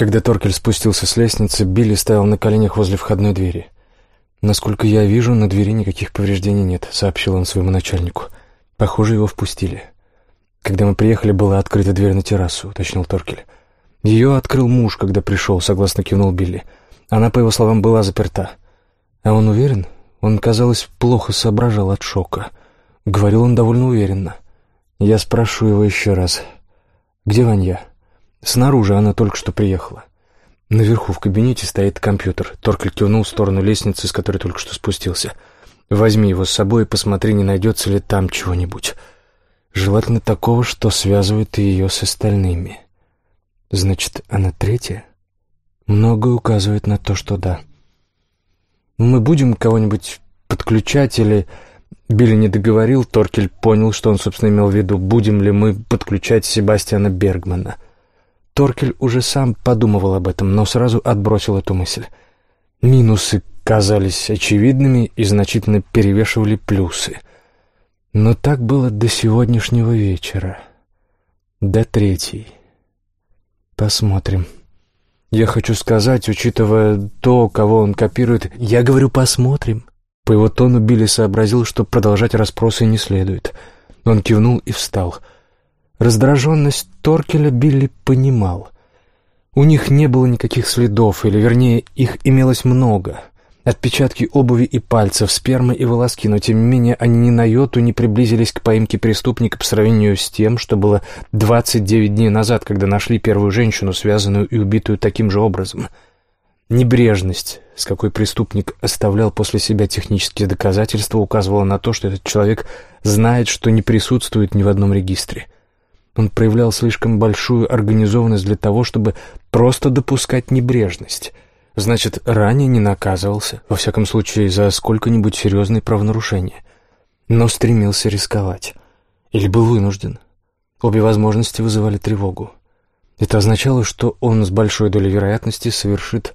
Когда Торкель спустился с лестницы, Билли стоял на коленях возле входной двери. «Насколько я вижу, на двери никаких повреждений нет», — сообщил он своему начальнику. «Похоже, его впустили». «Когда мы приехали, была открыта дверь на террасу», — уточнил Торкель. «Ее открыл муж, когда пришел», — согласно кивнул Билли. Она, по его словам, была заперта. А он уверен? Он, казалось, плохо соображал от шока. Говорил он довольно уверенно. Я спрошу его еще раз. «Где Ванья?» «Снаружи, она только что приехала». Наверху в кабинете стоит компьютер. Торкель кивнул в сторону лестницы, с которой только что спустился. «Возьми его с собой и посмотри, не найдется ли там чего-нибудь. Желательно такого, что связывает ее с остальными». «Значит, она третья?» Многое указывает на то, что да. Мы будем кого-нибудь подключать или... Билли не договорил, Торкель понял, что он, собственно, имел в виду, будем ли мы подключать Себастьяна Бергмана. Торкель уже сам подумывал об этом, но сразу отбросил эту мысль. Минусы казались очевидными и значительно перевешивали плюсы. Но так было до сегодняшнего вечера. До третьей. Посмотрим. Я хочу сказать, учитывая то, кого он копирует, я говорю «посмотрим». По его тону Билли сообразил, что продолжать расспросы не следует. Он кивнул и встал. Раздраженность Торкеля Билли понимал. У них не было никаких следов, или, вернее, их имелось много. Отпечатки обуви и пальцев, спермы и волоски, но тем не менее они ни на йоту не приблизились к поимке преступника по сравнению с тем, что было 29 дней назад, когда нашли первую женщину, связанную и убитую таким же образом. Небрежность, с какой преступник оставлял после себя технические доказательства, указывала на то, что этот человек знает, что не присутствует ни в одном регистре. Он проявлял слишком большую организованность для того, чтобы просто допускать небрежность — Значит, ранее не наказывался, во всяком случае, за сколько-нибудь серьезные правонарушения. Но стремился рисковать. Или был вынужден. Обе возможности вызывали тревогу. Это означало, что он с большой долей вероятности совершит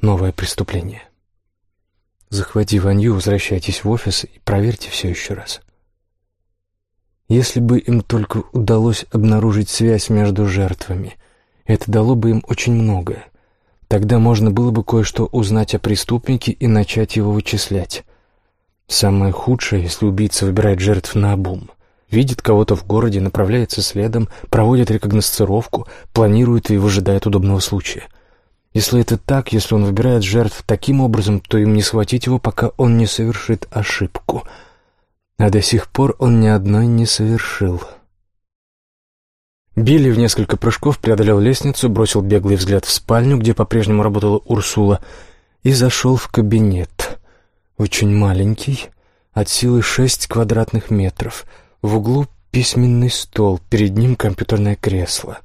новое преступление. Захвати Ванью, возвращайтесь в офис и проверьте все еще раз. Если бы им только удалось обнаружить связь между жертвами, это дало бы им очень многое. Тогда можно было бы кое-что узнать о преступнике и начать его вычислять. Самое худшее, если убийца выбирает жертв на обум. Видит кого-то в городе, направляется следом, проводит рекогносцировку, планирует и выжидает удобного случая. Если это так, если он выбирает жертв таким образом, то им не схватить его, пока он не совершит ошибку. А до сих пор он ни одной не совершил. Билли в несколько прыжков преодолел лестницу, бросил беглый взгляд в спальню, где по-прежнему работала Урсула, и зашел в кабинет. Очень маленький, от силы шесть квадратных метров. В углу письменный стол, перед ним компьютерное кресло.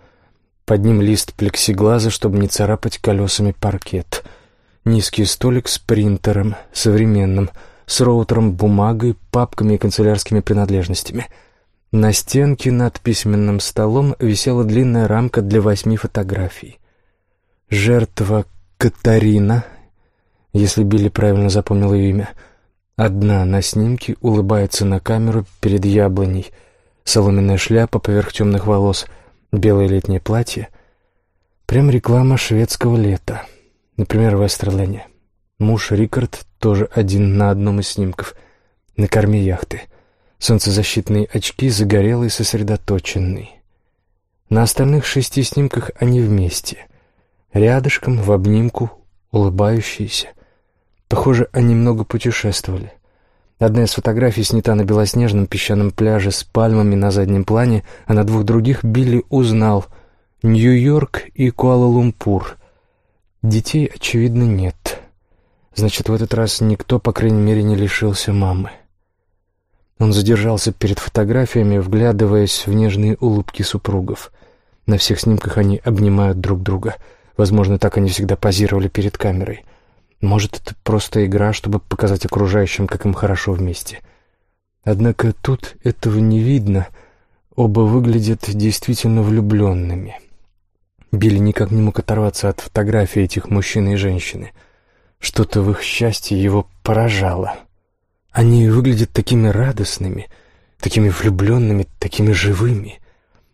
Под ним лист плексиглаза, чтобы не царапать колесами паркет. Низкий столик с принтером, современным, с роутером, бумагой, папками и канцелярскими принадлежностями — на стенке над письменным столом висела длинная рамка для восьми фотографий. Жертва Катарина, если Билли правильно запомнил ее имя. Одна на снимке улыбается на камеру перед яблоней. Соломенная шляпа поверх темных волос, белое летнее платье. Прям реклама шведского лета. Например, в Эстерлене. Муж Рикард тоже один на одном из снимков. На корме яхты. Солнцезащитные очки загорелый, сосредоточенный. На остальных шести снимках они вместе. Рядышком, в обнимку, улыбающиеся. Похоже, они много путешествовали. Одна из фотографий снята на белоснежном песчаном пляже с пальмами на заднем плане, а на двух других Билли узнал Нью-Йорк и Куала-Лумпур. Детей, очевидно, нет. Значит, в этот раз никто, по крайней мере, не лишился мамы. Он задержался перед фотографиями, вглядываясь в нежные улыбки супругов. На всех снимках они обнимают друг друга. Возможно, так они всегда позировали перед камерой. Может, это просто игра, чтобы показать окружающим, как им хорошо вместе. Однако тут этого не видно. Оба выглядят действительно влюбленными. Билли никак не мог оторваться от фотографий этих мужчины и женщины. Что-то в их счастье его поражало. Они выглядят такими радостными, такими влюбленными, такими живыми.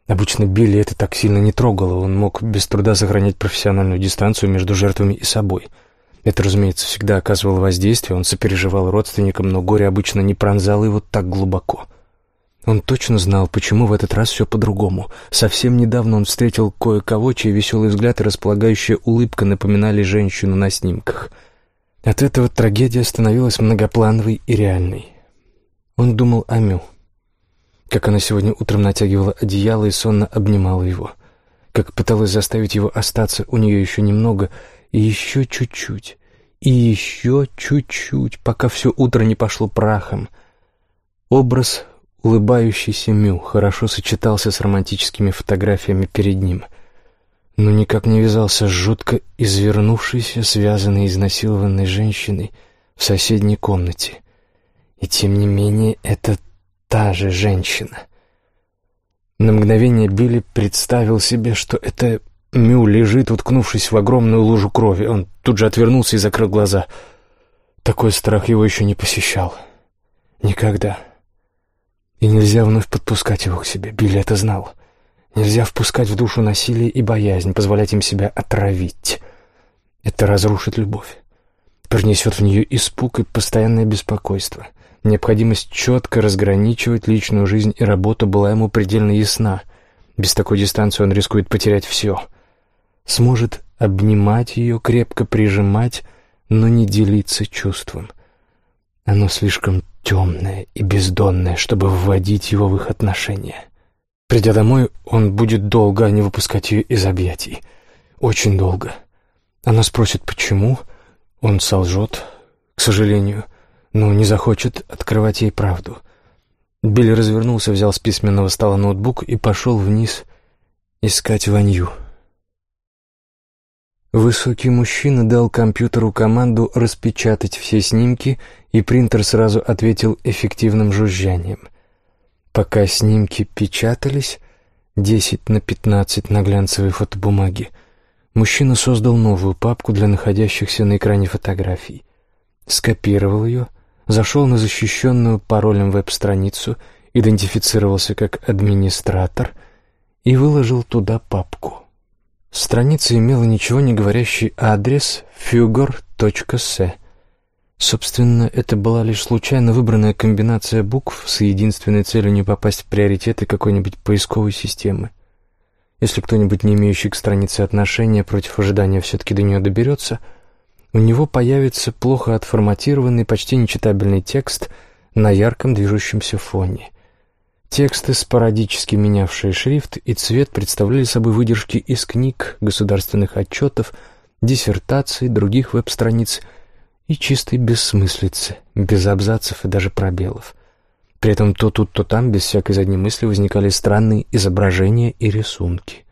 Обычно Билли это так сильно не трогало, он мог без труда сохранять профессиональную дистанцию между жертвами и собой. Это, разумеется, всегда оказывало воздействие, он сопереживал родственникам, но горе обычно не пронзало его так глубоко. Он точно знал, почему в этот раз все по-другому. Совсем недавно он встретил кое-кого, чей веселый взгляд и располагающая улыбка напоминали женщину на снимках. От этого трагедия становилась многоплановой и реальной. Он думал о Мю как она сегодня утром натягивала одеяло и сонно обнимала его, как пыталась заставить его остаться у нее еще немного и еще чуть-чуть, и еще чуть-чуть, пока все утро не пошло прахом. Образ улыбающейся Мю хорошо сочетался с романтическими фотографиями перед ним, но никак не вязался с жутко извернувшейся, связанной, изнасилованной женщиной в соседней комнате. И тем не менее это та же женщина. На мгновение Билли представил себе, что это Мю лежит, уткнувшись в огромную лужу крови. Он тут же отвернулся и закрыл глаза. Такой страх его еще не посещал. Никогда. И нельзя вновь подпускать его к себе. Билли это знал. Нельзя впускать в душу насилие и боязнь, позволять им себя отравить. Это разрушит любовь. Принесет в нее испуг и постоянное беспокойство. Необходимость четко разграничивать личную жизнь и работу была ему предельно ясна. Без такой дистанции он рискует потерять все. Сможет обнимать ее, крепко прижимать, но не делиться чувством. Оно слишком темное и бездонное, чтобы вводить его в их отношения. Придя домой, он будет долго не выпускать ее из объятий. Очень долго. Она спросит, почему. Он солжет, к сожалению — но не захочет открывать ей правду. Билли развернулся, взял с письменного стола ноутбук и пошел вниз искать Ванью. Высокий мужчина дал компьютеру команду распечатать все снимки, и принтер сразу ответил эффективным жужжанием. Пока снимки печатались, 10 на 15 на глянцевой фотобумаге, мужчина создал новую папку для находящихся на экране фотографий, скопировал ее, зашел на защищенную паролем веб-страницу, идентифицировался как администратор и выложил туда папку. Страница имела ничего не говорящий адрес fugor.se. Собственно, это была лишь случайно выбранная комбинация букв с единственной целью не попасть в приоритеты какой-нибудь поисковой системы. Если кто-нибудь, не имеющий к странице отношения, против ожидания все-таки до нее доберется — у него появится плохо отформатированный, почти нечитабельный текст на ярком движущемся фоне. Тексты, спорадически менявшие шрифт и цвет, представляли собой выдержки из книг, государственных отчетов, диссертаций, других веб-страниц и чистой бессмыслицы, без абзацев и даже пробелов. При этом то тут, то там, без всякой задней мысли, возникали странные изображения и рисунки.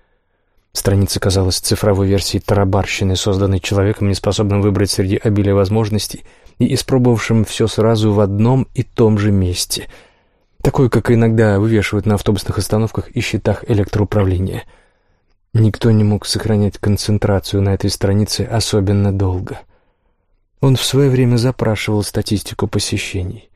Страница казалась цифровой версией тарабарщины, созданной человеком, неспособным выбрать среди обилия возможностей и испробовавшим все сразу в одном и том же месте. Такое, как иногда вывешивают на автобусных остановках и счетах электроуправления. Никто не мог сохранять концентрацию на этой странице особенно долго. Он в свое время запрашивал статистику посещений.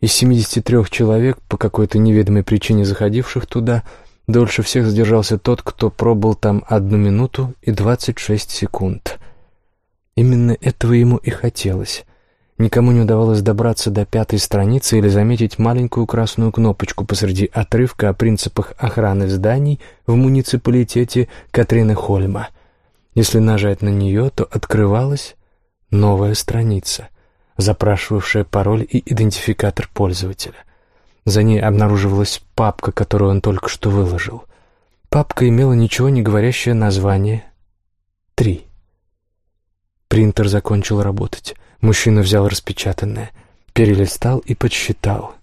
Из 73 человек, по какой-то неведомой причине заходивших туда, Дольше всех задержался тот, кто пробыл там одну минуту и двадцать шесть секунд. Именно этого ему и хотелось. Никому не удавалось добраться до пятой страницы или заметить маленькую красную кнопочку посреди отрывка о принципах охраны зданий в муниципалитете Катрины Хольма. Если нажать на нее, то открывалась новая страница, запрашивавшая пароль и идентификатор пользователя — за ней обнаруживалась папка, которую он только что выложил. Папка имела ничего не говорящее название «Три». Принтер закончил работать. Мужчина взял распечатанное, перелистал и подсчитал.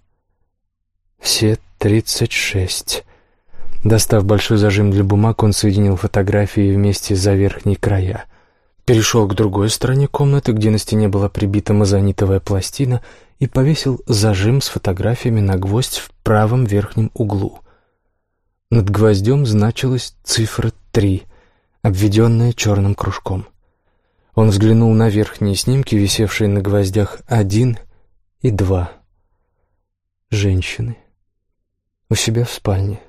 Все тридцать шесть. Достав большой зажим для бумаг, он соединил фотографии вместе за верхние края. Перешел к другой стороне комнаты, где на стене была прибита мазонитовая пластина, и повесил зажим с фотографиями на гвоздь в правом верхнем углу. Над гвоздем значилась цифра три, обведенная черным кружком. Он взглянул на верхние снимки, висевшие на гвоздях один и два. Женщины. У себя в спальне.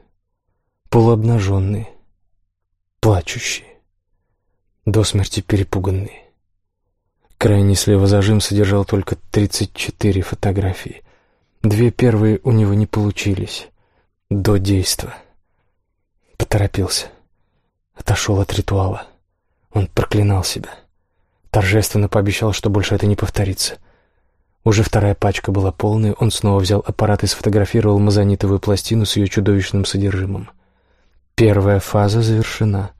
полуобнаженные, плачущие, до смерти перепуганные. Крайний слева зажим содержал только 34 фотографии. Две первые у него не получились. До действа. Поторопился. Отошел от ритуала. Он проклинал себя. Торжественно пообещал, что больше это не повторится. Уже вторая пачка была полной, он снова взял аппарат и сфотографировал мазонитовую пластину с ее чудовищным содержимым. Первая фаза завершена.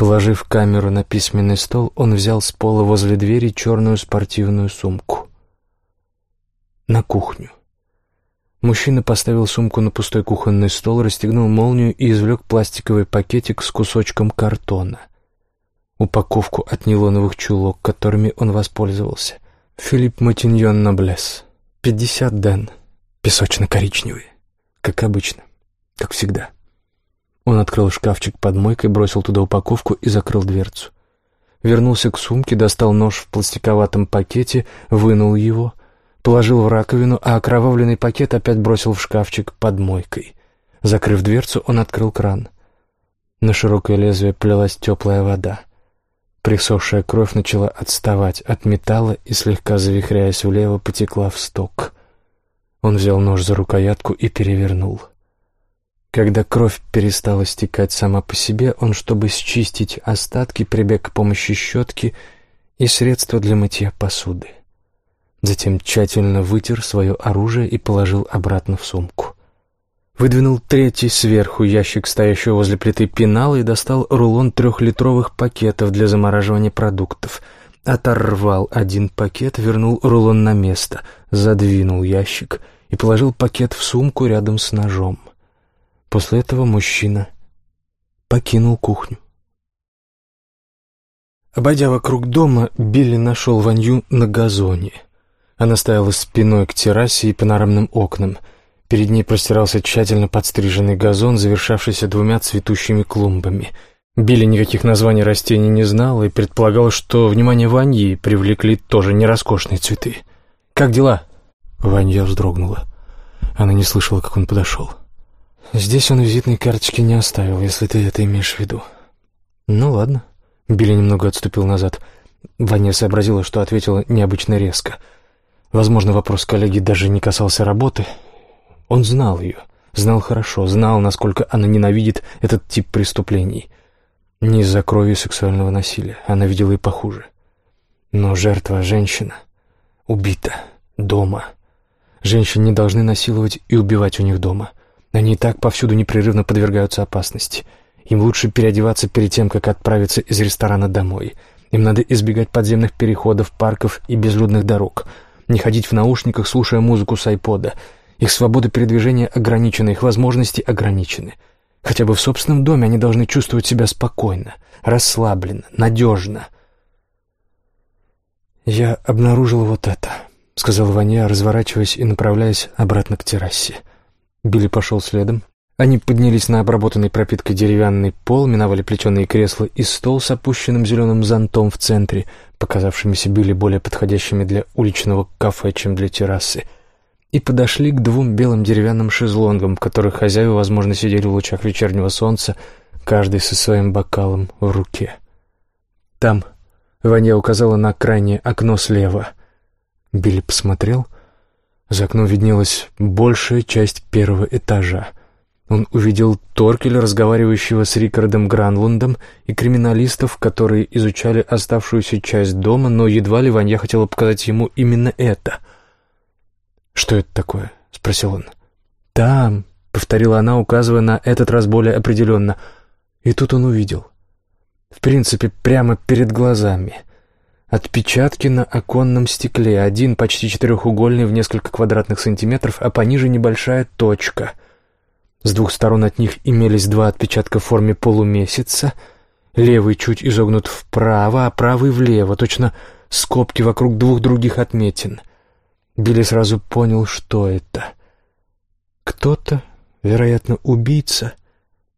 Положив камеру на письменный стол, он взял с пола возле двери черную спортивную сумку. На кухню. Мужчина поставил сумку на пустой кухонный стол, расстегнул молнию и извлек пластиковый пакетик с кусочком картона. Упаковку от нейлоновых чулок, которыми он воспользовался. Филипп Матиньон Ноблес. Пятьдесят ден. Песочно-коричневый. Как обычно. Как всегда. Он открыл шкафчик под мойкой, бросил туда упаковку и закрыл дверцу. Вернулся к сумке, достал нож в пластиковатом пакете, вынул его, положил в раковину, а окровавленный пакет опять бросил в шкафчик под мойкой. Закрыв дверцу, он открыл кран. На широкое лезвие плелась теплая вода. Присохшая кровь начала отставать от металла и, слегка завихряясь влево, потекла в сток. Он взял нож за рукоятку и перевернул. Когда кровь перестала стекать сама по себе, он, чтобы счистить остатки, прибег к помощи щетки и средства для мытья посуды. Затем тщательно вытер свое оружие и положил обратно в сумку. Выдвинул третий сверху ящик, стоящего возле плиты пенала, и достал рулон трехлитровых пакетов для замораживания продуктов. Оторвал один пакет, вернул рулон на место, задвинул ящик и положил пакет в сумку рядом с ножом. После этого мужчина покинул кухню. Обойдя вокруг дома, Билли нашел Ванью на газоне. Она стояла спиной к террасе и панорамным окнам — Перед ней простирался тщательно подстриженный газон, завершавшийся двумя цветущими клумбами. Билли никаких названий растений не знал и предполагал, что внимание Ваньи привлекли тоже не роскошные цветы. «Как дела?» Ванья вздрогнула. Она не слышала, как он подошел. «Здесь он визитной карточки не оставил, если ты это имеешь в виду». «Ну ладно». Билли немного отступил назад. Ваня сообразила, что ответила необычно резко. Возможно, вопрос коллеги даже не касался работы, он знал ее, знал хорошо, знал, насколько она ненавидит этот тип преступлений. Не из-за крови и сексуального насилия, она видела и похуже. Но жертва — женщина. Убита. Дома. Женщин не должны насиловать и убивать у них дома. Они и так повсюду непрерывно подвергаются опасности. Им лучше переодеваться перед тем, как отправиться из ресторана домой. Им надо избегать подземных переходов, парков и безлюдных дорог. Не ходить в наушниках, слушая музыку с айпода — их свобода передвижения ограничена, их возможности ограничены. Хотя бы в собственном доме они должны чувствовать себя спокойно, расслабленно, надежно. «Я обнаружил вот это», — сказал Ваня, разворачиваясь и направляясь обратно к террасе. Билли пошел следом. Они поднялись на обработанный пропиткой деревянный пол, миновали плетеные кресла и стол с опущенным зеленым зонтом в центре, показавшимися Билли более подходящими для уличного кафе, чем для террасы — и подошли к двум белым деревянным шезлонгам, в которых хозяева, возможно, сидели в лучах вечернего солнца, каждый со своим бокалом в руке. «Там», — Ваня указала на крайнее окно слева. Билли посмотрел. За окном виднелась большая часть первого этажа. Он увидел Торкеля, разговаривающего с Рикардом Гранлундом, и криминалистов, которые изучали оставшуюся часть дома, но едва ли Ваня хотела показать ему именно это — «Что это такое?» — спросил он. «Там», — повторила она, указывая на этот раз более определенно. И тут он увидел. В принципе, прямо перед глазами. Отпечатки на оконном стекле. Один почти четырехугольный в несколько квадратных сантиметров, а пониже небольшая точка. С двух сторон от них имелись два отпечатка в форме полумесяца. Левый чуть изогнут вправо, а правый влево, точно скобки вокруг двух других отметин — Билли сразу понял, что это. Кто-то, вероятно, убийца,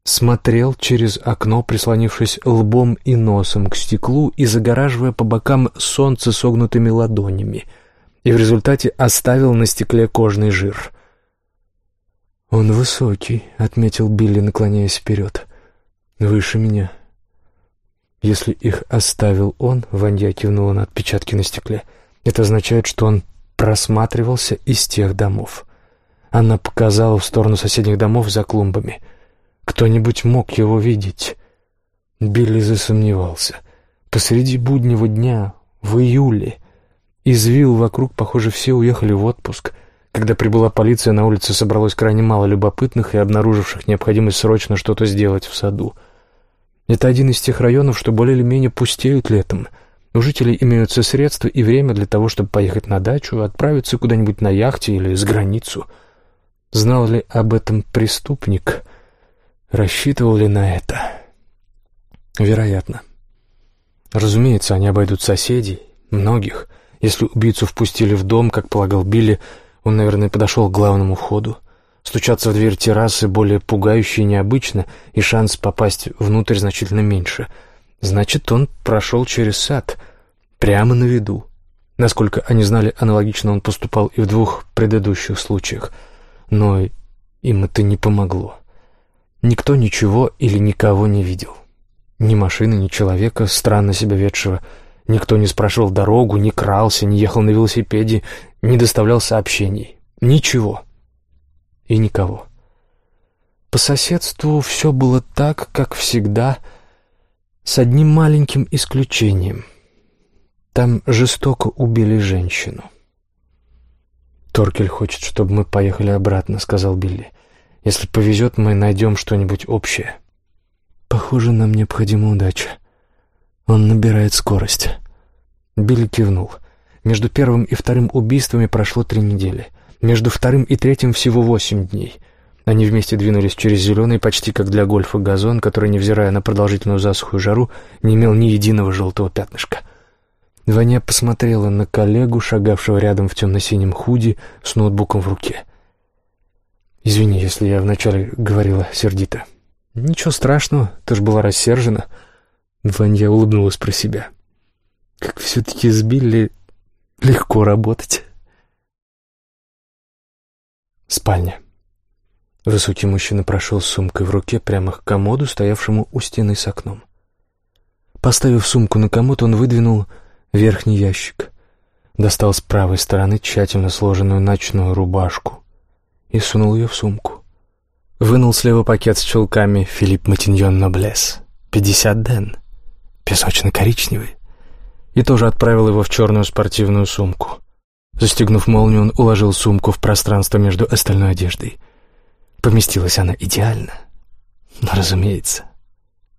смотрел через окно, прислонившись лбом и носом к стеклу и загораживая по бокам солнце согнутыми ладонями, и в результате оставил на стекле кожный жир. «Он высокий», — отметил Билли, наклоняясь вперед. «Выше меня». «Если их оставил он», — Ванья кивнула на отпечатки на стекле, — «это означает, что он просматривался из тех домов». Она показала в сторону соседних домов за клумбами. «Кто-нибудь мог его видеть?» Билли засомневался. Посреди буднего дня, в июле, из вилл вокруг, похоже, все уехали в отпуск. Когда прибыла полиция, на улице собралось крайне мало любопытных и обнаруживших необходимость срочно что-то сделать в саду. Это один из тех районов, что более или менее пустеют летом. У жителей имеются средства и время для того, чтобы поехать на дачу, отправиться куда-нибудь на яхте или с границу. Знал ли об этом преступник? Рассчитывал ли на это? Вероятно. Разумеется, они обойдут соседей, многих. Если убийцу впустили в дом, как полагал Билли, он, наверное, подошел к главному входу. Стучаться в дверь террасы более пугающе и необычно, и шанс попасть внутрь значительно меньше. Значит, он прошел через сад, прямо на виду. Насколько они знали, аналогично он поступал и в двух предыдущих случаях. Но им это не помогло. Никто ничего или никого не видел. Ни машины, ни человека, странно себя ведшего. Никто не спрашивал дорогу, не крался, не ехал на велосипеде, не доставлял сообщений. Ничего. И никого. По соседству все было так, как всегда, с одним маленьким исключением. Там жестоко убили женщину. «Торкель хочет, чтобы мы поехали обратно», — сказал Билли. «Если повезет, мы найдем что-нибудь общее». «Похоже, нам необходима удача. Он набирает скорость». Билли кивнул. Между первым и вторым убийствами прошло три недели. Между вторым и третьим всего восемь дней. Они вместе двинулись через зеленый, почти как для гольфа, газон, который, невзирая на продолжительную засухую жару, не имел ни единого желтого пятнышка. Ваня посмотрела на коллегу, шагавшего рядом в темно-синем худи с ноутбуком в руке. «Извини, если я вначале говорила сердито». «Ничего страшного, ты ж была рассержена». Ваня улыбнулась про себя. «Как все-таки с Билли легко работать». Спальня. Высокий мужчина прошел с сумкой в руке прямо к комоду, стоявшему у стены с окном. Поставив сумку на комод, он выдвинул верхний ящик, достал с правой стороны тщательно сложенную ночную рубашку и сунул ее в сумку. Вынул слева пакет с чулками «Филипп Матиньон Ноблес», 50 ден, песочно-коричневый, и тоже отправил его в черную спортивную сумку. Застегнув молнию, он уложил сумку в пространство между остальной одеждой. Поместилась она идеально. Но, разумеется,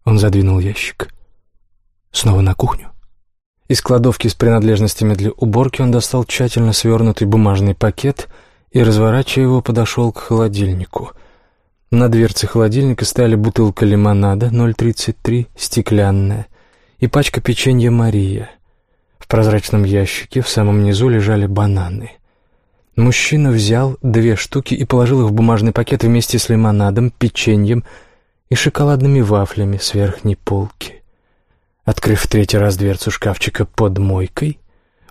он задвинул ящик. Снова на кухню. Из кладовки с принадлежностями для уборки он достал тщательно свернутый бумажный пакет и, разворачивая его, подошел к холодильнику — на дверце холодильника стояли бутылка лимонада 0,33, стеклянная, и пачка печенья «Мария». В прозрачном ящике в самом низу лежали бананы. Мужчина взял две штуки и положил их в бумажный пакет вместе с лимонадом, печеньем и шоколадными вафлями с верхней полки. Открыв в третий раз дверцу шкафчика под мойкой,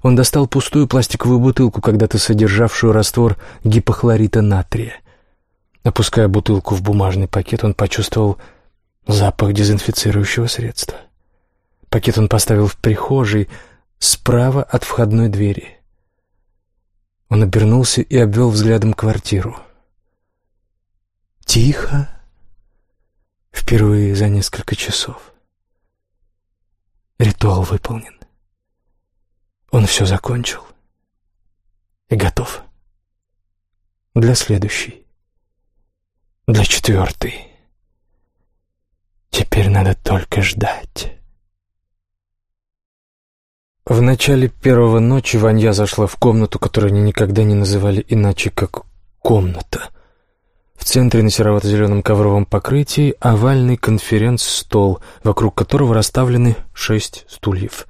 он достал пустую пластиковую бутылку, когда-то содержавшую раствор гипохлорита натрия. Опуская бутылку в бумажный пакет, он почувствовал запах дезинфицирующего средства. Пакет он поставил в прихожей, справа от входной двери. Он обернулся и обвел взглядом квартиру. Тихо. Впервые за несколько часов. Ритуал выполнен. Он все закончил и готов для следующей для четвертой. Теперь надо только ждать. В начале первого ночи Ванья зашла в комнату, которую они никогда не называли иначе, как «комната». В центре на серовато-зеленом ковровом покрытии овальный конференц-стол, вокруг которого расставлены шесть стульев.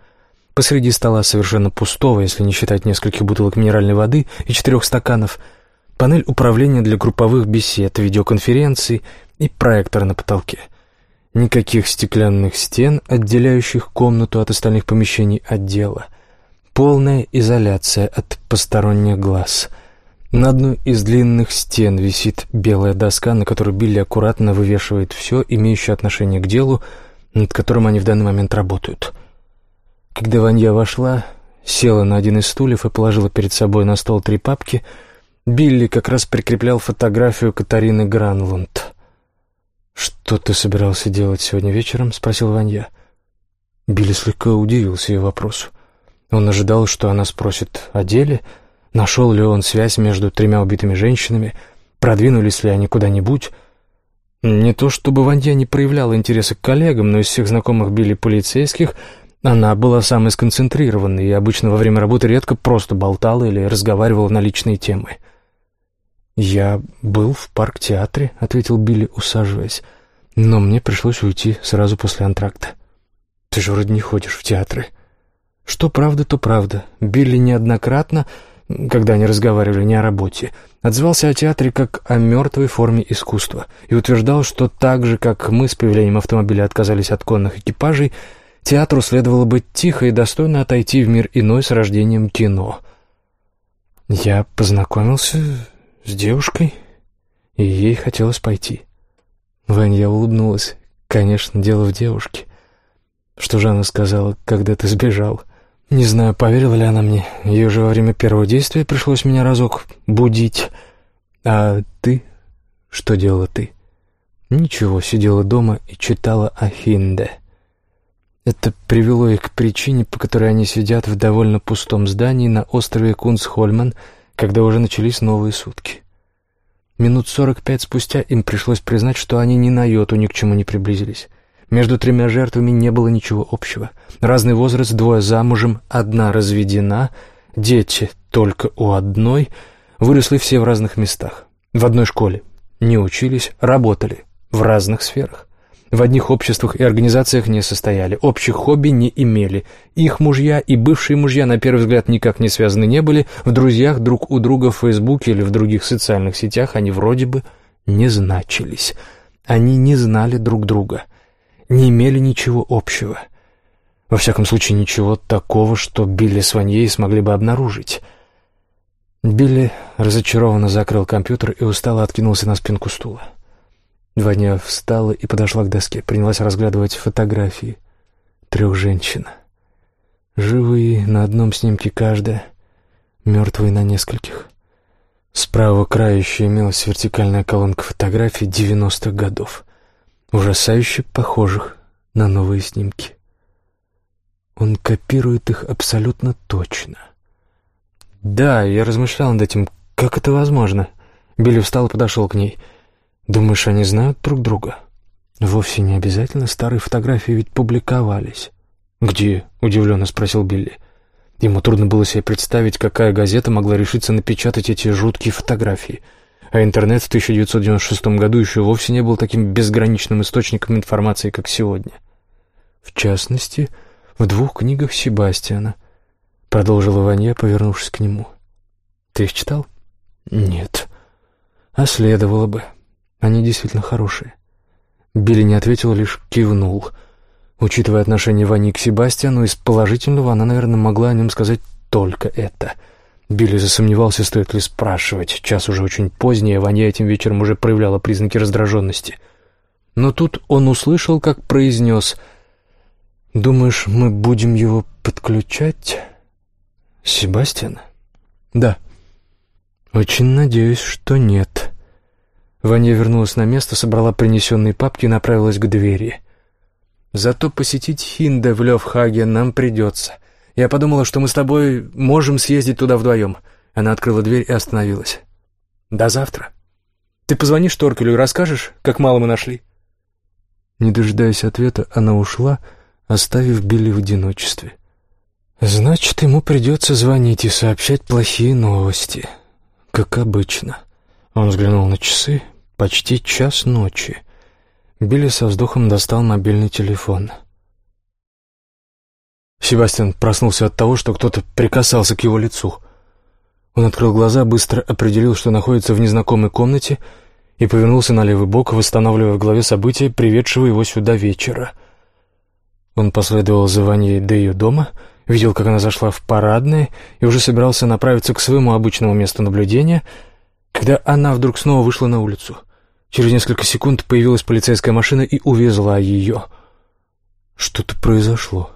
Посреди стола совершенно пустого, если не считать нескольких бутылок минеральной воды и четырех стаканов – панель управления для групповых бесед, видеоконференций и проектор на потолке. Никаких стеклянных стен, отделяющих комнату от остальных помещений отдела. Полная изоляция от посторонних глаз. На одной из длинных стен висит белая доска, на которой Билли аккуратно вывешивает все, имеющее отношение к делу, над которым они в данный момент работают. Когда Ванья вошла, села на один из стульев и положила перед собой на стол три папки, Билли как раз прикреплял фотографию Катарины Гранлунд. «Что ты собирался делать сегодня вечером?» — спросил Ванья. Билли слегка удивился ее вопросу. Он ожидал, что она спросит о деле — Нашел ли он связь между тремя убитыми женщинами? Продвинулись ли они куда-нибудь? Не то чтобы Вандья не проявляла интереса к коллегам, но из всех знакомых Билли полицейских она была самой сконцентрированной и обычно во время работы редко просто болтала или разговаривала на личные темы. «Я был в парк-театре», — ответил Билли, усаживаясь, «но мне пришлось уйти сразу после антракта». «Ты же вроде не ходишь в театры». Что правда, то правда. Билли неоднократно когда они разговаривали не о работе, отзывался о театре как о мертвой форме искусства и утверждал, что так же, как мы с появлением автомобиля отказались от конных экипажей, театру следовало быть тихо и достойно отойти в мир иной с рождением кино. Я познакомился с девушкой, и ей хотелось пойти. Ваня улыбнулась. Конечно, дело в девушке. Что же она сказала, когда ты сбежал? — не знаю, поверила ли она мне. Ей уже во время первого действия пришлось меня разок будить. А ты? Что делала ты? Ничего, сидела дома и читала о. Это привело их к причине, по которой они сидят в довольно пустом здании на острове Кунсхольман, когда уже начались новые сутки. Минут сорок пять спустя им пришлось признать, что они ни на йоту ни к чему не приблизились. Между тремя жертвами не было ничего общего. Разный возраст, двое замужем, одна разведена, дети только у одной, выросли все в разных местах. В одной школе. Не учились, работали. В разных сферах. В одних обществах и организациях не состояли, общих хобби не имели. Их мужья и бывшие мужья, на первый взгляд, никак не связаны не были. В друзьях друг у друга в Фейсбуке или в других социальных сетях они вроде бы не значились. Они не знали друг друга не имели ничего общего. Во всяком случае, ничего такого, что Билли с Ваньей смогли бы обнаружить. Билли разочарованно закрыл компьютер и устало откинулся на спинку стула. Ваня встала и подошла к доске, принялась разглядывать фотографии трех женщин. Живые на одном снимке каждая, мертвые на нескольких. Справа края еще имелась вертикальная колонка фотографий девяностых годов ужасающе похожих на новые снимки. Он копирует их абсолютно точно. Да, я размышлял над этим, как это возможно. Билли встал и подошел к ней. Думаешь, они знают друг друга? Вовсе не обязательно, старые фотографии ведь публиковались. «Где?» — удивленно спросил Билли. Ему трудно было себе представить, какая газета могла решиться напечатать эти жуткие фотографии — а интернет в 1996 году еще вовсе не был таким безграничным источником информации, как сегодня. В частности, в двух книгах Себастьяна, продолжила Ванья, повернувшись к нему. Ты их читал? Нет. А следовало бы. Они действительно хорошие. Билли не ответил, лишь кивнул. Учитывая отношение Вани к Себастьяну, из положительного она, наверное, могла о нем сказать только это — Билли засомневался, стоит ли спрашивать. Час уже очень поздний, а Ваня этим вечером уже проявляла признаки раздраженности. Но тут он услышал, как произнес «Думаешь, мы будем его подключать?» «Себастьян?» «Да». «Очень надеюсь, что нет». Ваня вернулась на место, собрала принесенные папки и направилась к двери. «Зато посетить Хинде в Левхаге нам придется. Я подумала, что мы с тобой можем съездить туда вдвоем». Она открыла дверь и остановилась. «До завтра. Ты позвонишь Торкелю и расскажешь, как мало мы нашли?» Не дожидаясь ответа, она ушла, оставив Билли в одиночестве. «Значит, ему придется звонить и сообщать плохие новости, как обычно». Он взглянул на часы. Почти час ночи. Билли со вздохом достал мобильный телефон — Себастьян проснулся от того, что кто-то прикасался к его лицу. Он открыл глаза, быстро определил, что находится в незнакомой комнате, и повернулся на левый бок, восстанавливая в голове события, приведшего его сюда вечера. Он последовал за Ваней до ее дома видел, как она зашла в парадное и уже собирался направиться к своему обычному месту наблюдения, когда она вдруг снова вышла на улицу. Через несколько секунд появилась полицейская машина и увезла ее. Что-то произошло.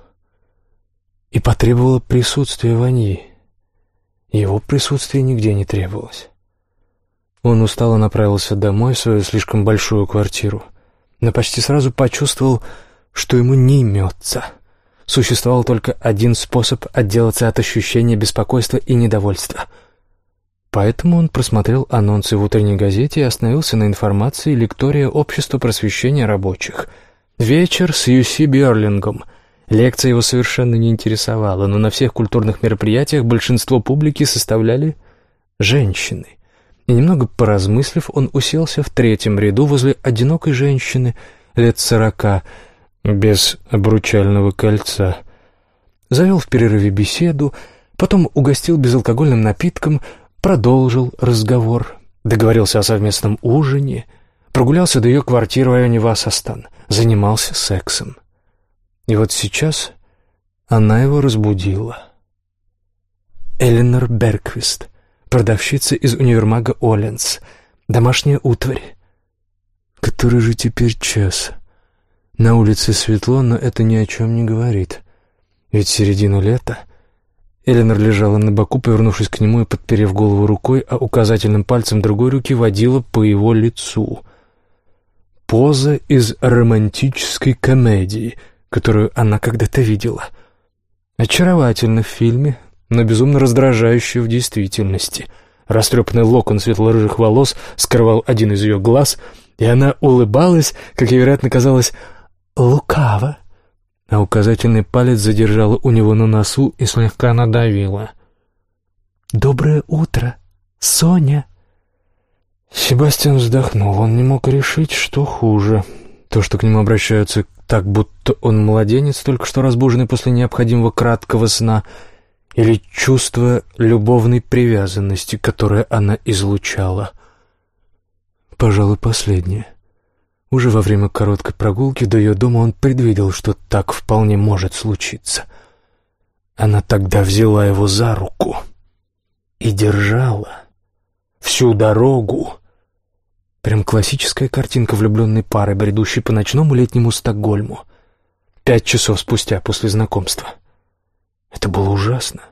И потребовало присутствия Ваньи. Его присутствие нигде не требовалось. Он устало направился домой, в свою слишком большую квартиру, но почти сразу почувствовал, что ему не имется. Существовал только один способ отделаться от ощущения беспокойства и недовольства. Поэтому он просмотрел анонсы в утренней газете и остановился на информации лектория Общества просвещения рабочих. Вечер с Юси Берлингом. Лекция его совершенно не интересовала, но на всех культурных мероприятиях большинство публики составляли женщины. И немного поразмыслив, он уселся в третьем ряду возле одинокой женщины лет сорока, без обручального кольца. Завел в перерыве беседу, потом угостил безалкогольным напитком, продолжил разговор, договорился о совместном ужине, прогулялся до ее квартиры в районе Васастан, занимался сексом. И вот сейчас она его разбудила. Эленор Берквист — продавщица из универмага Оленс. Домашняя утварь. Который же теперь час? На улице светло, но это ни о чем не говорит. Ведь середину лета. Эленор лежала на боку, повернувшись к нему и подперев голову рукой, а указательным пальцем другой руки водила по его лицу. Поза из романтической комедии, которую она когда-то видела. Очаровательно в фильме, но безумно раздражающую в действительности. Растрепанный локон светло-рыжих волос скрывал один из ее глаз, и она улыбалась, как ей, вероятно, казалось, лукаво, а указательный палец задержала у него на носу и слегка надавила. «Доброе утро, Соня!» Себастьян вздохнул. Он не мог решить, что хуже. То, что к нему обращаются так, будто он младенец, только что разбуженный после необходимого краткого сна — или чувство любовной привязанности, которое она излучала. Пожалуй, последнее. Уже во время короткой прогулки до ее дома он предвидел, что так вполне может случиться. Она тогда взяла его за руку и держала всю дорогу. Прям классическая картинка влюбленной пары, бредущей по ночному летнему Стокгольму. Пять часов спустя после знакомства — это было ужасно.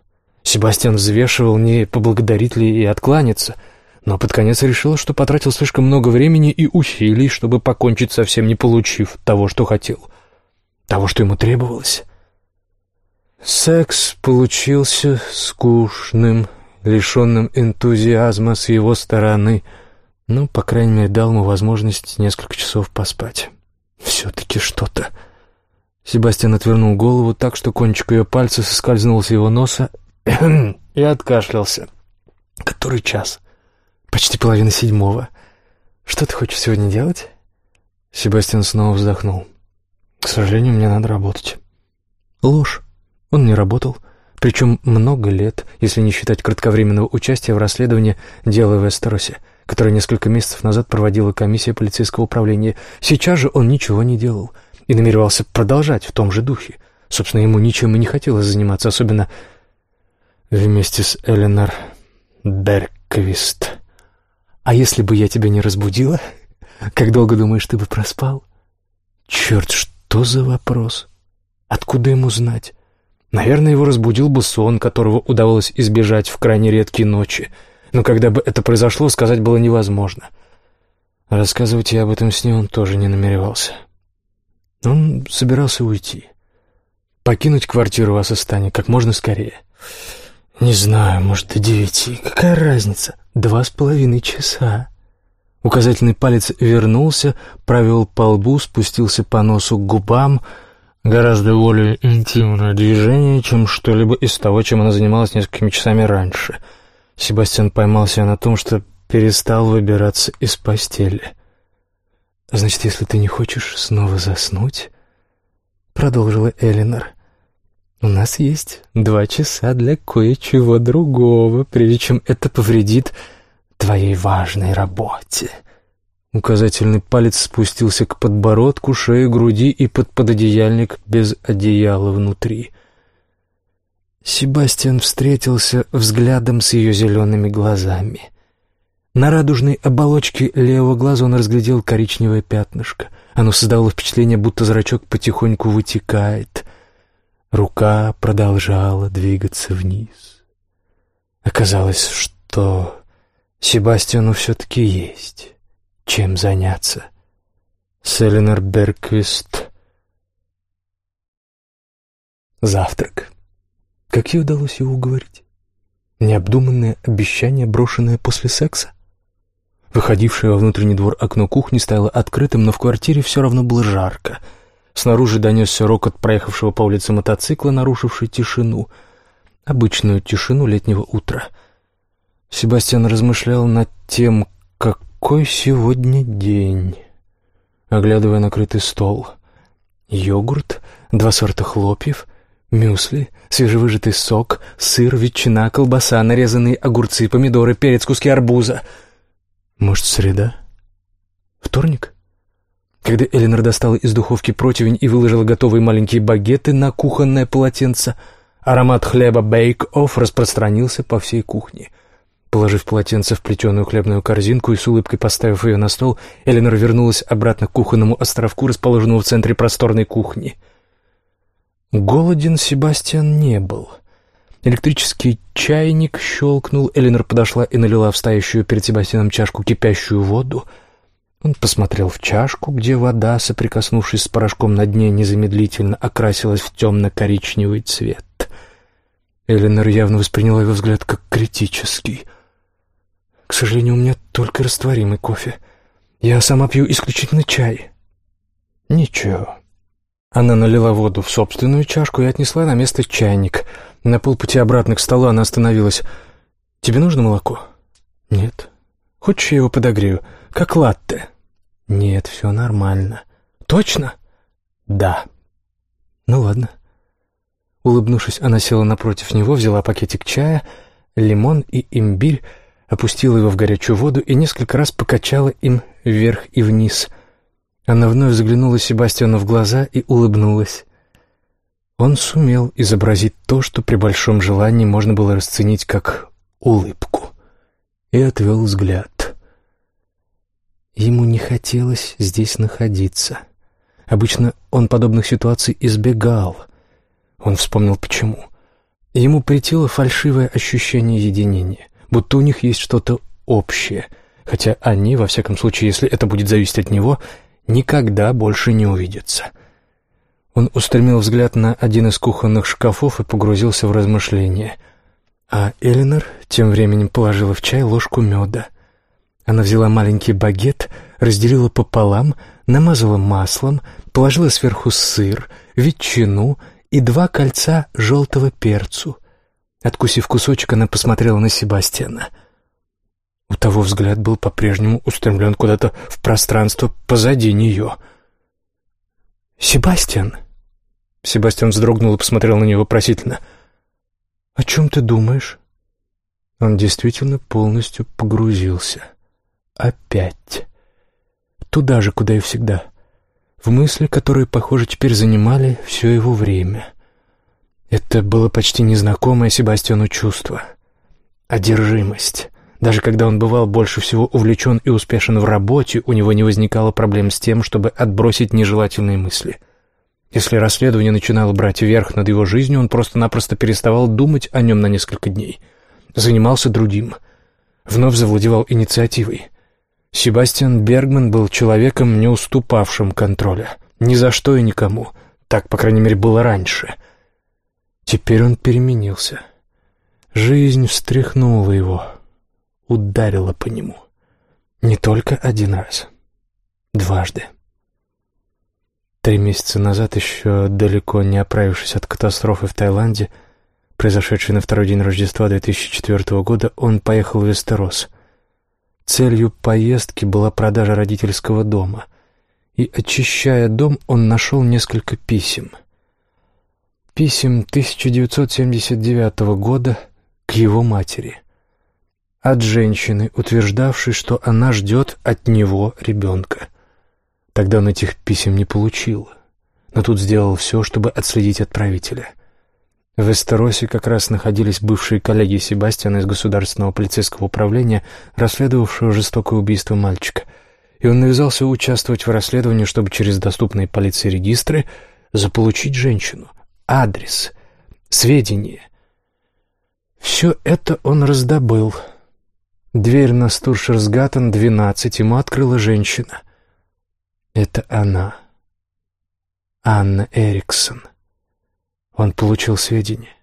Себастьян взвешивал, не поблагодарить ли и откланяться, но под конец решил, что потратил слишком много времени и усилий, чтобы покончить совсем не получив того, что хотел, того, что ему требовалось. Секс получился скучным, лишенным энтузиазма с его стороны, но, по крайней мере, дал ему возможность несколько часов поспать. Все-таки что-то Себастьян отвернул голову так, что кончик ее пальца соскользнул с его носа и откашлялся. «Который час?» «Почти половина седьмого. Что ты хочешь сегодня делать?» Себастьян снова вздохнул. «К сожалению, мне надо работать». Ложь. Он не работал. Причем много лет, если не считать кратковременного участия в расследовании дела в Эстеросе, которое несколько месяцев назад проводила комиссия полицейского управления. Сейчас же он ничего не делал — и намеревался продолжать в том же духе. Собственно, ему ничем и не хотелось заниматься, особенно вместе с Эленор Берквист. «А если бы я тебя не разбудила? Как долго, думаешь, ты бы проспал?» «Черт, что за вопрос? Откуда ему знать?» Наверное, его разбудил бы сон, которого удавалось избежать в крайне редкие ночи. Но когда бы это произошло, сказать было невозможно. Рассказывать я об этом сне он тоже не намеревался. Он собирался уйти. Покинуть квартиру в Асастане как можно скорее. Не знаю, может, до девяти. Какая разница? Два с половиной часа. Указательный палец вернулся, провел по лбу, спустился по носу к губам. Гораздо более интимное движение, чем что-либо из того, чем она занималась несколькими часами раньше. Себастьян поймал себя на том, что перестал выбираться из постели. — «Значит, если ты не хочешь снова заснуть...» Продолжила Элинор. «У нас есть два часа для кое-чего другого, прежде чем это повредит твоей важной работе». Указательный палец спустился к подбородку, шее, груди и под пододеяльник без одеяла внутри. Себастьян встретился взглядом с ее зелеными глазами. На радужной оболочке левого глаза он разглядел коричневое пятнышко. Оно создавало впечатление, будто зрачок потихоньку вытекает. Рука продолжала двигаться вниз. Оказалось, что Себастьяну все-таки есть чем заняться. Селенор Берквист. Завтрак. Как ей удалось его уговорить? Необдуманное обещание, брошенное после секса? Выходившее во внутренний двор окно кухни стояло открытым, но в квартире все равно было жарко. Снаружи донесся рокот проехавшего по улице мотоцикла, нарушивший тишину. Обычную тишину летнего утра. Себастьян размышлял над тем, какой сегодня день, оглядывая накрытый стол. Йогурт, два сорта хлопьев — Мюсли, свежевыжатый сок, сыр, ветчина, колбаса, нарезанные огурцы, помидоры, перец, куски арбуза. Может, среда? Вторник? Когда Эленор достала из духовки противень и выложила готовые маленькие багеты на кухонное полотенце, аромат хлеба бейк-офф распространился по всей кухне. Положив полотенце в плетеную хлебную корзинку и с улыбкой поставив ее на стол, Эленор вернулась обратно к кухонному островку, расположенному в центре просторной кухни — Голоден Себастьян не был. Электрический чайник щелкнул, Эленор подошла и налила в стоящую перед Себастьяном чашку кипящую воду. Он посмотрел в чашку, где вода, соприкоснувшись с порошком на дне, незамедлительно окрасилась в темно-коричневый цвет. Эленор явно восприняла его взгляд как критический. «К сожалению, у меня только растворимый кофе. Я сама пью исключительно чай». «Ничего». Она налила воду в собственную чашку и отнесла на место чайник. На полпути обратно к столу она остановилась. «Тебе нужно молоко?» «Нет». «Хочешь, я его подогрею? Как латте?» «Нет, все нормально». «Точно?» «Да». «Ну ладно». Улыбнувшись, она села напротив него, взяла пакетик чая, лимон и имбирь, опустила его в горячую воду и несколько раз покачала им вверх и вниз — она вновь заглянула Себастьяну в глаза и улыбнулась. Он сумел изобразить то, что при большом желании можно было расценить как улыбку, и отвел взгляд. Ему не хотелось здесь находиться. Обычно он подобных ситуаций избегал. Он вспомнил, почему. Ему претило фальшивое ощущение единения, будто у них есть что-то общее, хотя они, во всяком случае, если это будет зависеть от него, никогда больше не увидятся. Он устремил взгляд на один из кухонных шкафов и погрузился в размышления. А Элинор тем временем положила в чай ложку меда. Она взяла маленький багет, разделила пополам, намазала маслом, положила сверху сыр, ветчину и два кольца желтого перцу. Откусив кусочек, она посмотрела на Себастьяна — у того взгляд был по-прежнему устремлен куда-то в пространство позади нее. «Себастьян!» Себастьян вздрогнул и посмотрел на него вопросительно. «О чем ты думаешь?» Он действительно полностью погрузился. Опять. Туда же, куда и всегда. В мысли, которые, похоже, теперь занимали все его время. Это было почти незнакомое Себастьяну чувство. Одержимость. Даже когда он бывал больше всего увлечен и успешен в работе, у него не возникало проблем с тем, чтобы отбросить нежелательные мысли. Если расследование начинало брать верх над его жизнью, он просто-напросто переставал думать о нем на несколько дней. Занимался другим. Вновь завладевал инициативой. Себастьян Бергман был человеком, не уступавшим контроля. Ни за что и никому. Так, по крайней мере, было раньше. Теперь он переменился. Жизнь встряхнула его ударила по нему. Не только один раз. Дважды. Три месяца назад, еще далеко не оправившись от катастрофы в Таиланде, произошедшей на второй день Рождества 2004 года, он поехал в Вестерос. Целью поездки была продажа родительского дома. И, очищая дом, он нашел несколько писем. Писем 1979 года к его матери от женщины, утверждавшей, что она ждет от него ребенка. Тогда он этих писем не получил, но тут сделал все, чтобы отследить отправителя. В Эстеросе как раз находились бывшие коллеги Себастьяна из Государственного полицейского управления, расследовавшего жестокое убийство мальчика, и он навязался участвовать в расследовании, чтобы через доступные полиции регистры заполучить женщину, адрес, сведения. Все это он раздобыл. Дверь на Стуршерсгатан, 12, ему открыла женщина. Это она. Анна Эрикссон. Он получил сведения.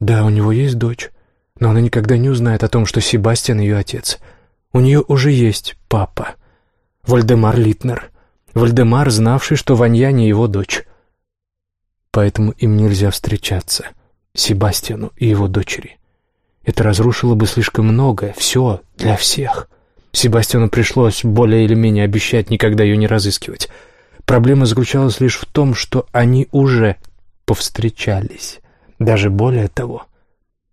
Да, у него есть дочь, но она никогда не узнает о том, что Себастьян ее отец. У нее уже есть папа. Вальдемар Литнер. Вальдемар, знавший, что Ванья не его дочь. Поэтому им нельзя встречаться, Себастьяну и его дочери. Это разрушило бы слишком многое, все, для всех. Себастьяну пришлось более или менее обещать никогда ее не разыскивать. Проблема заключалась лишь в том, что они уже повстречались. Даже более того,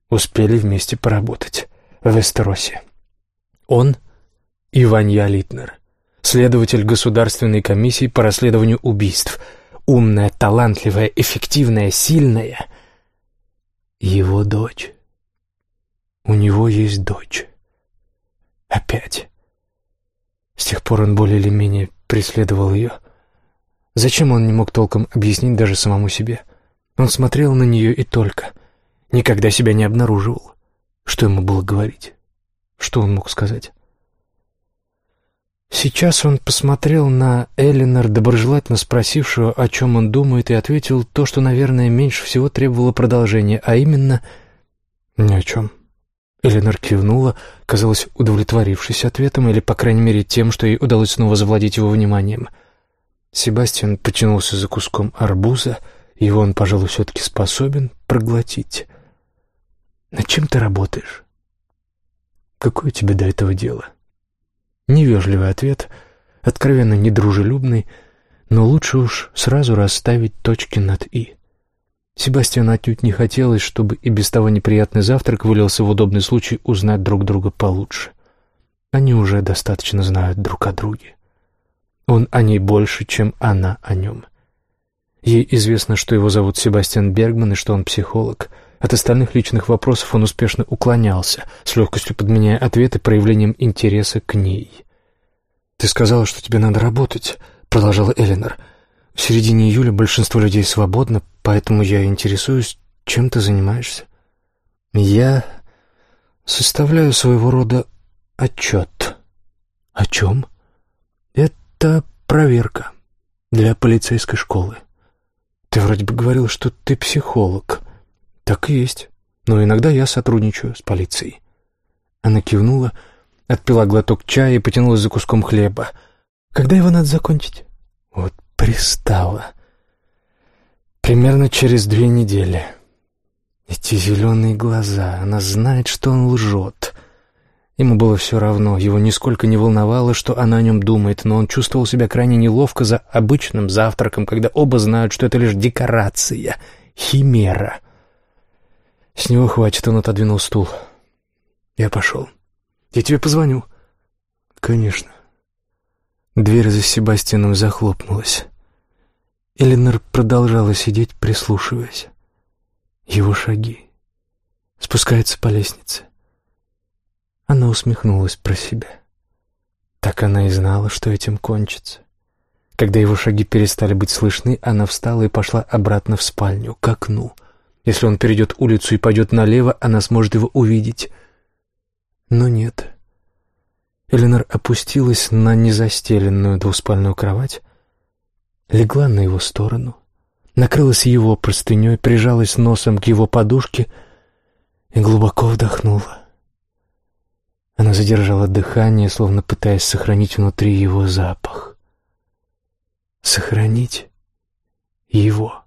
успели вместе поработать в Эстеросе. Он и Ванья Литнер, следователь Государственной комиссии по расследованию убийств, умная, талантливая, эффективная, сильная. Его дочь. У него есть дочь. Опять. С тех пор он более или менее преследовал ее. Зачем он не мог толком объяснить даже самому себе? — он смотрел на нее и только. Никогда себя не обнаруживал. Что ему было говорить? Что он мог сказать? Сейчас он посмотрел на Элинор, доброжелательно спросившую, о чем он думает, и ответил то, что, наверное, меньше всего требовало продолжения, а именно «ни о чем». Эленор кивнула, казалось, удовлетворившись ответом, или, по крайней мере, тем, что ей удалось снова завладеть его вниманием. Себастьян потянулся за куском арбуза — его он, пожалуй, все-таки способен проглотить. Над чем ты работаешь? Какое тебе до этого дело? Невежливый ответ, откровенно недружелюбный, но лучше уж сразу расставить точки над «и». Себастьяну отнюдь не хотелось, чтобы и без того неприятный завтрак вылился в удобный случай узнать друг друга получше. Они уже достаточно знают друг о друге. Он о ней больше, чем она о нем. Ей известно, что его зовут Себастьян Бергман и что он психолог. От остальных личных вопросов он успешно уклонялся, с легкостью подменяя ответы проявлением интереса к ней. «Ты сказала, что тебе надо работать», — продолжала Эленор. «В середине июля большинство людей свободно, поэтому я интересуюсь, чем ты занимаешься». «Я составляю своего рода отчет». «О чем?» «Это проверка для полицейской школы». «Ты вроде бы говорил, что ты психолог». «Так и есть. Но иногда я сотрудничаю с полицией». Она кивнула, отпила глоток чая и потянулась за куском хлеба. «Когда его надо закончить?» «Вот пристала. Примерно через две недели». Эти зеленые глаза, она знает, что он лжет. Ему было все равно, его нисколько не волновало, что она о нем думает, но он чувствовал себя крайне неловко за обычным завтраком, когда оба знают, что это лишь декорация, химера. С него хватит, он отодвинул стул. Я пошел. Я тебе позвоню. Конечно. Дверь за Себастьяном захлопнулась. Эленор продолжала сидеть, прислушиваясь. Его шаги. Спускается по лестнице. Она усмехнулась про себя. Так она и знала, что этим кончится. Когда его шаги перестали быть слышны, она встала и пошла обратно в спальню, к окну. Если он перейдет улицу и пойдет налево, она сможет его увидеть. Но нет. Эленор опустилась на незастеленную двуспальную кровать, легла на его сторону, накрылась его простыней, прижалась носом к его подушке и глубоко вдохнула. Она задержала дыхание, словно пытаясь сохранить внутри его запах. Сохранить его.